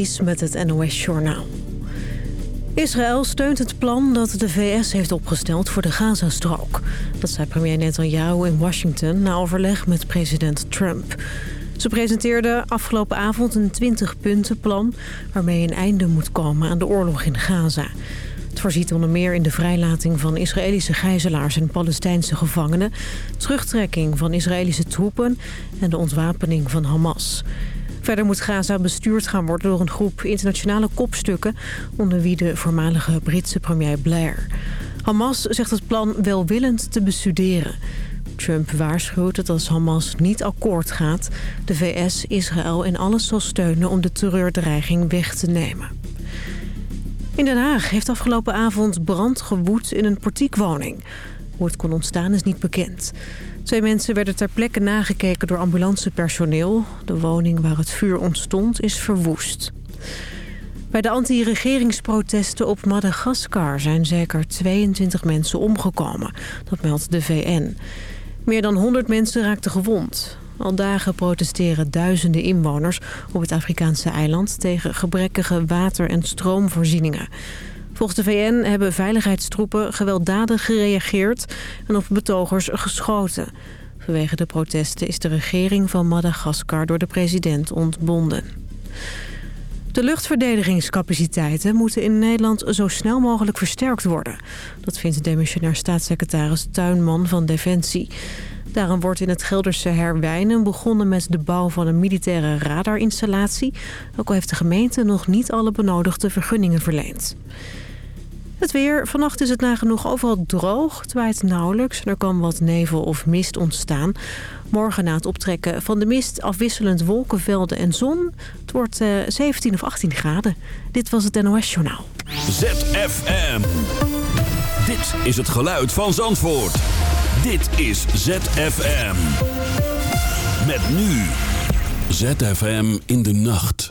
Is met het NOS-journaal. Israël steunt het plan dat de VS heeft opgesteld voor de Gazastrook. Dat zei premier Netanyahu in Washington na overleg met president Trump. Ze presenteerde afgelopen avond een 20-puntenplan... waarmee een einde moet komen aan de oorlog in Gaza. Het voorziet onder meer in de vrijlating van Israëlische gijzelaars en Palestijnse gevangenen... terugtrekking van Israëlische troepen en de ontwapening van Hamas... Verder moet Gaza bestuurd gaan worden door een groep internationale kopstukken... onder wie de voormalige Britse premier Blair. Hamas zegt het plan welwillend te bestuderen. Trump waarschuwt dat als Hamas niet akkoord gaat... de VS Israël in alles zal steunen om de terreurdreiging weg te nemen. In Den Haag heeft afgelopen avond brand gewoed in een portiekwoning. Hoe het kon ontstaan is niet bekend. Twee mensen werden ter plekke nagekeken door ambulancepersoneel. De woning waar het vuur ontstond is verwoest. Bij de anti-regeringsprotesten op Madagaskar zijn zeker 22 mensen omgekomen. Dat meldt de VN. Meer dan 100 mensen raakten gewond. Al dagen protesteren duizenden inwoners op het Afrikaanse eiland... tegen gebrekkige water- en stroomvoorzieningen. Volgens de VN hebben veiligheidstroepen gewelddadig gereageerd en op betogers geschoten. Vanwege de protesten is de regering van Madagaskar door de president ontbonden. De luchtverdedigingscapaciteiten moeten in Nederland zo snel mogelijk versterkt worden. Dat vindt demissionair staatssecretaris Tuinman van Defensie. Daarom wordt in het Gelderse Herwijnen begonnen met de bouw van een militaire radarinstallatie. Ook al heeft de gemeente nog niet alle benodigde vergunningen verleend. Het weer. Vannacht is het nagenoeg overal droog. Het nauwelijks er kan wat nevel of mist ontstaan. Morgen na het optrekken van de mist afwisselend wolkenvelden en zon. Het wordt uh, eh, 17 of 18 graden. Dit was het NOS Journaal. ZFM. Dit is het geluid van Zandvoort. Dit is ZFM. Met nu. ZFM in de nacht.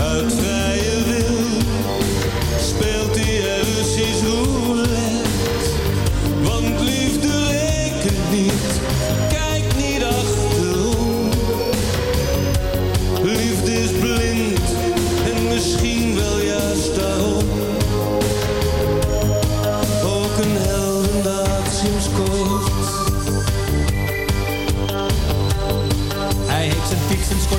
uit vrije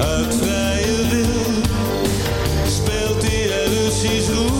uit vrije wil speelt hij er Russisch roulette.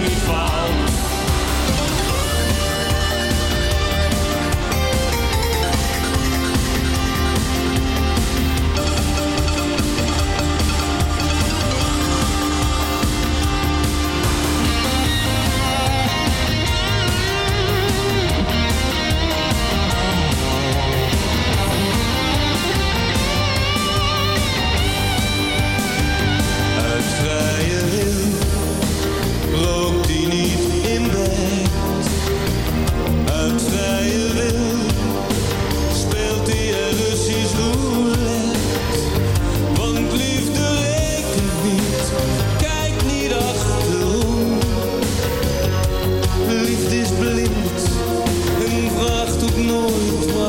noite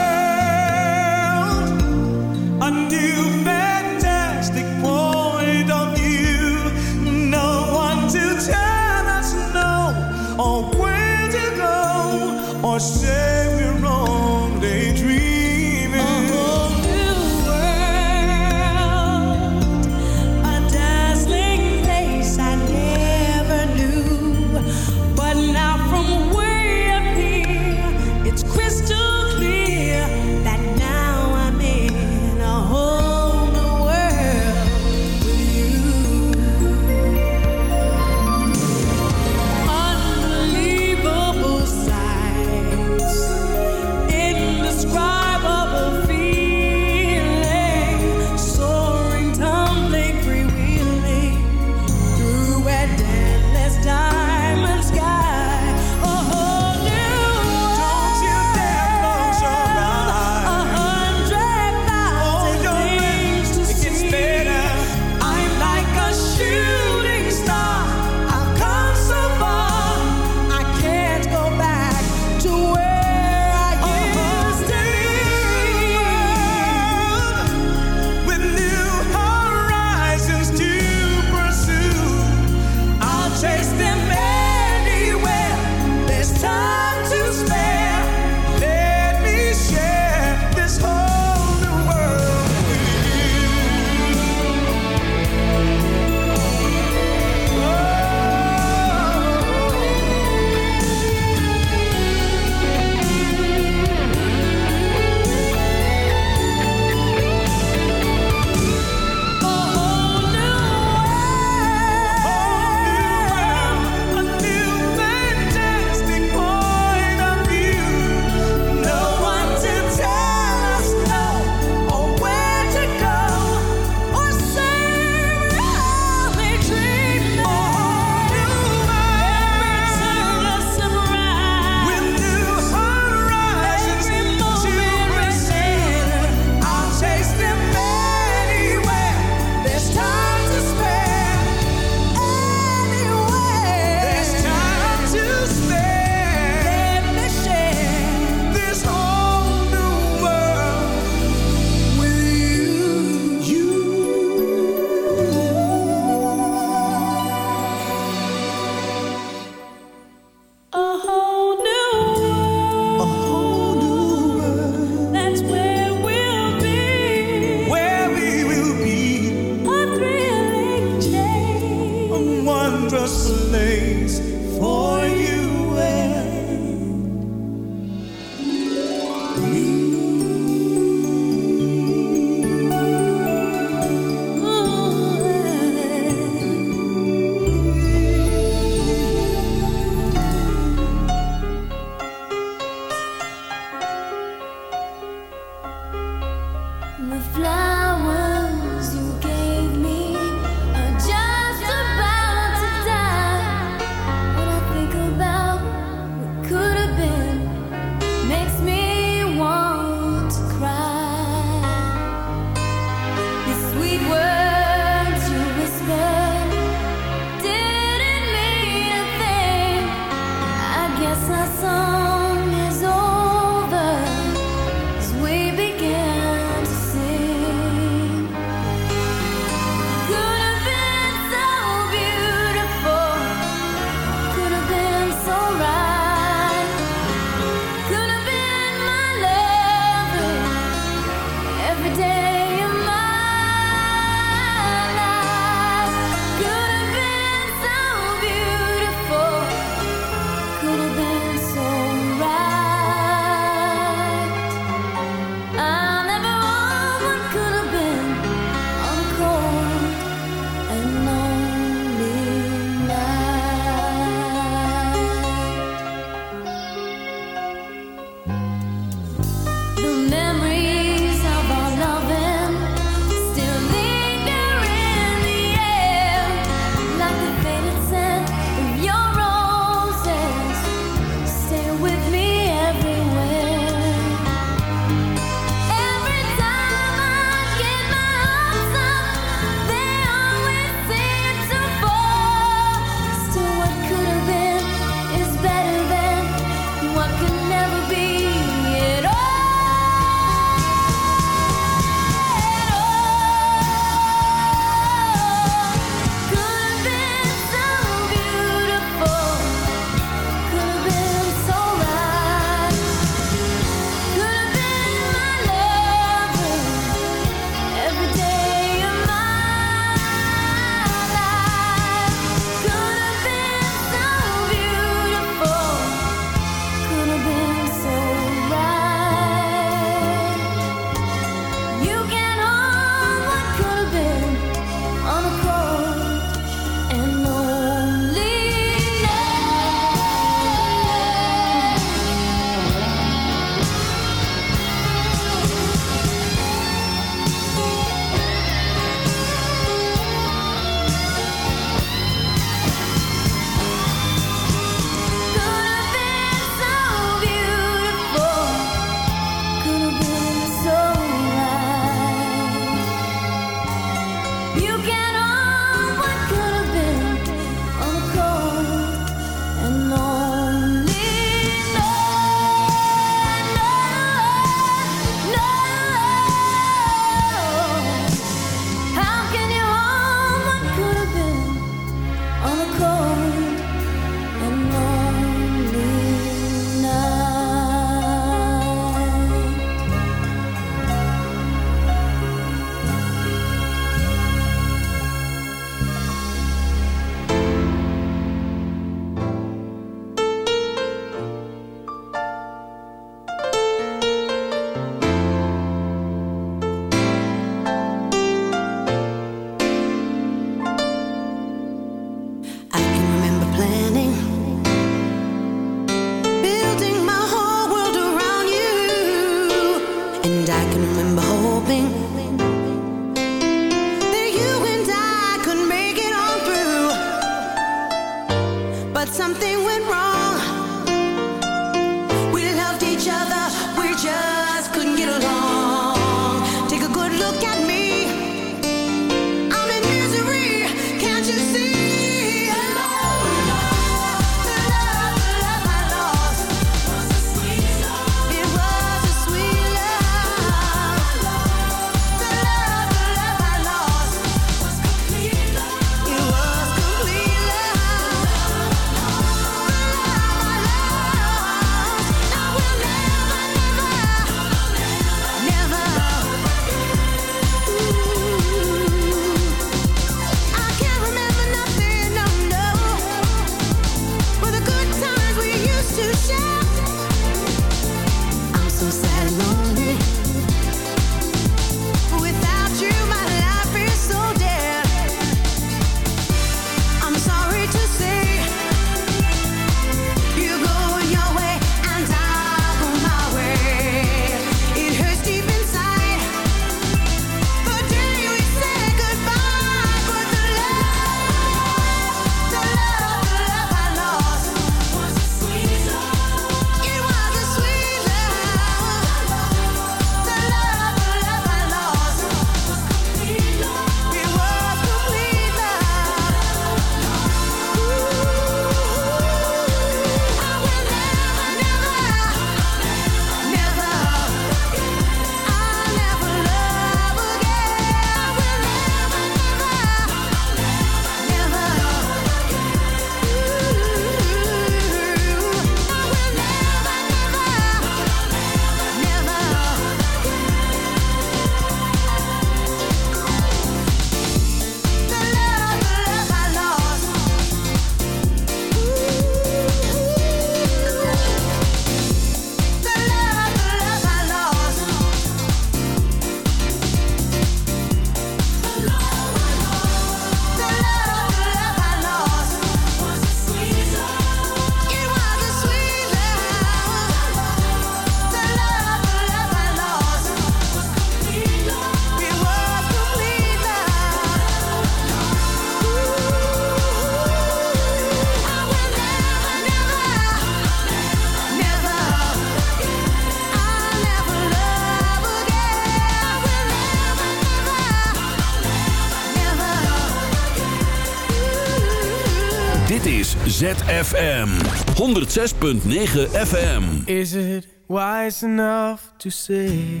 Dit is ZFM 106.9 FM. Is it wise enough to say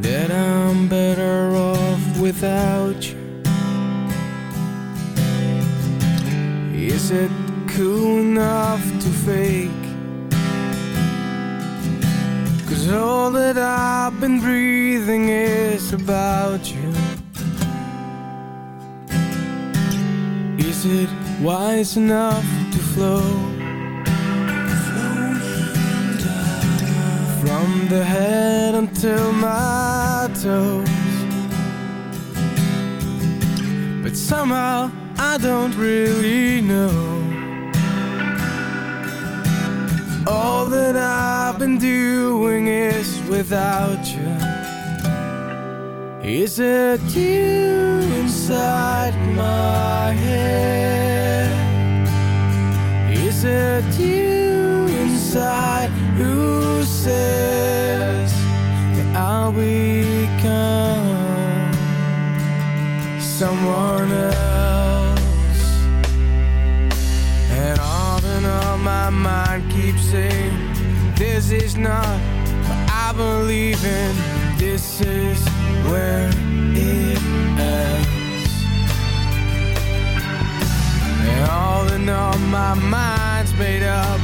that I'm better off without you? Is it cool enough to fake? Cause all that I've been breathing is about you. It wise enough to flow? From the head until my toes. But somehow I don't really know. All that I've been doing is without you. Is it you inside my head? Is it you inside who says that I'll become someone else? And on and on my mind keeps saying this is not what I believe in. This is where it ends. And all all, my mind's made up.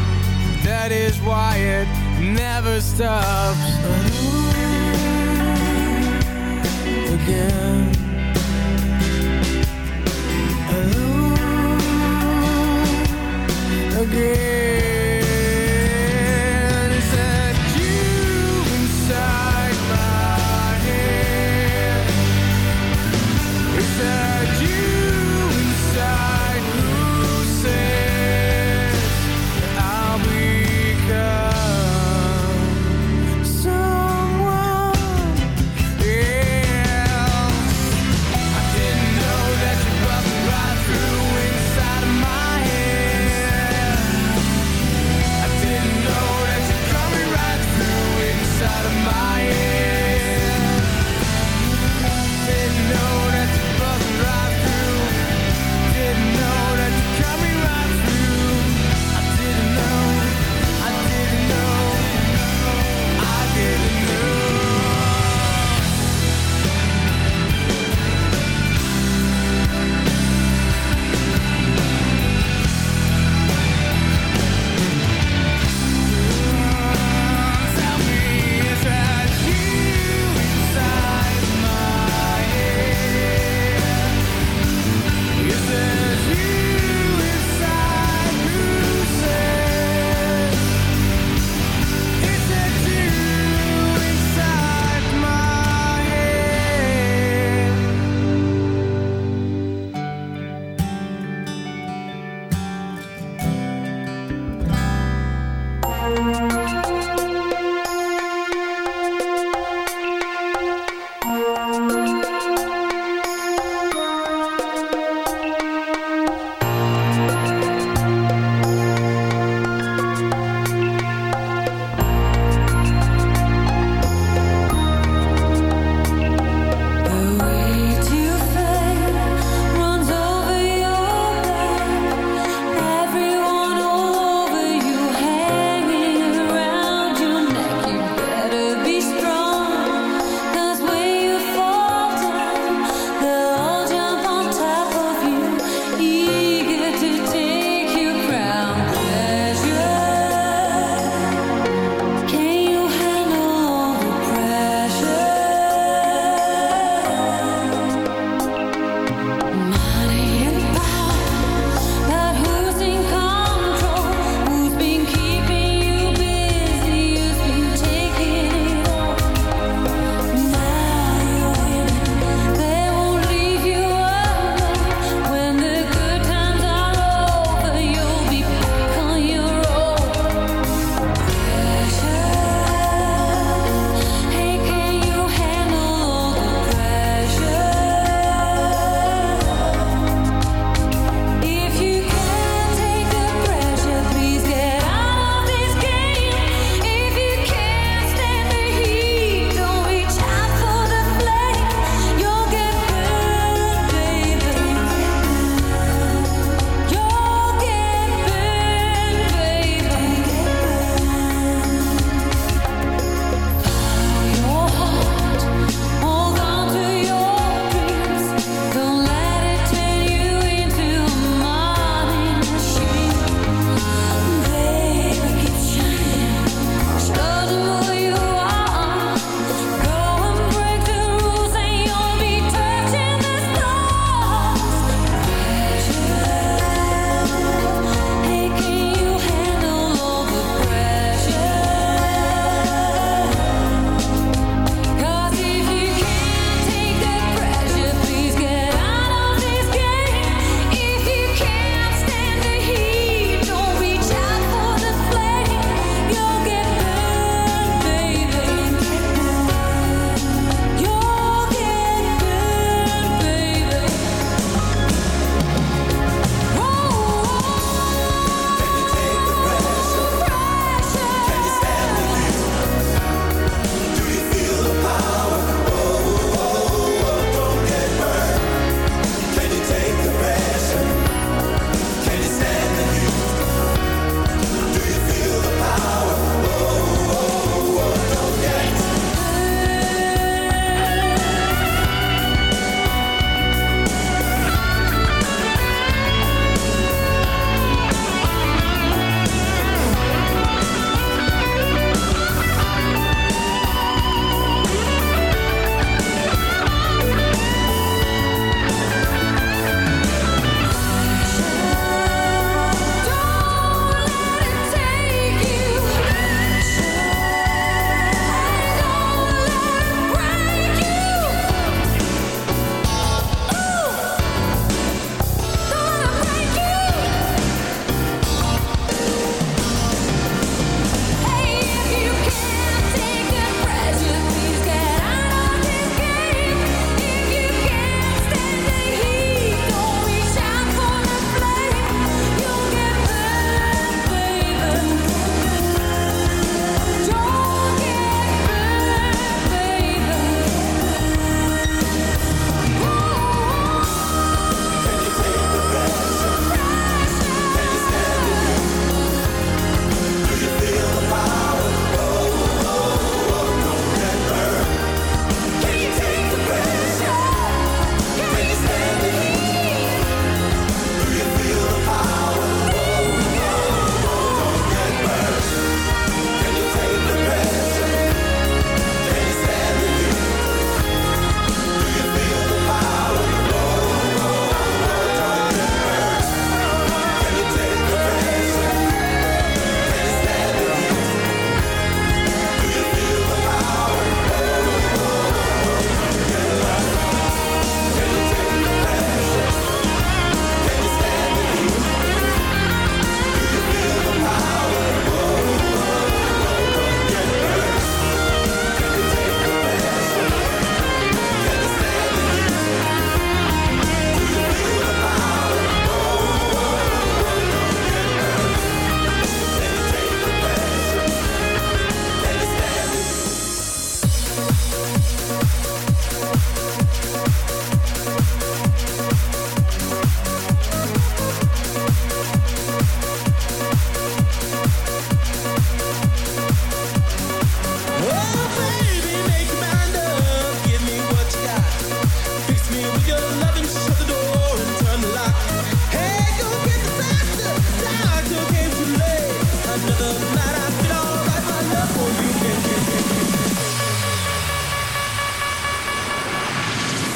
That is why it never stops.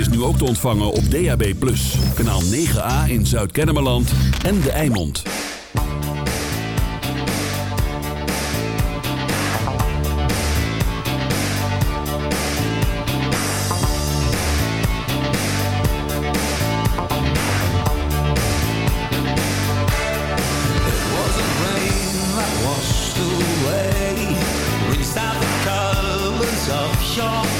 is nu ook te ontvangen op DAB+. Kanaal 9A in Zuid-Kennemerland en De Eimond. Washed away, the colors of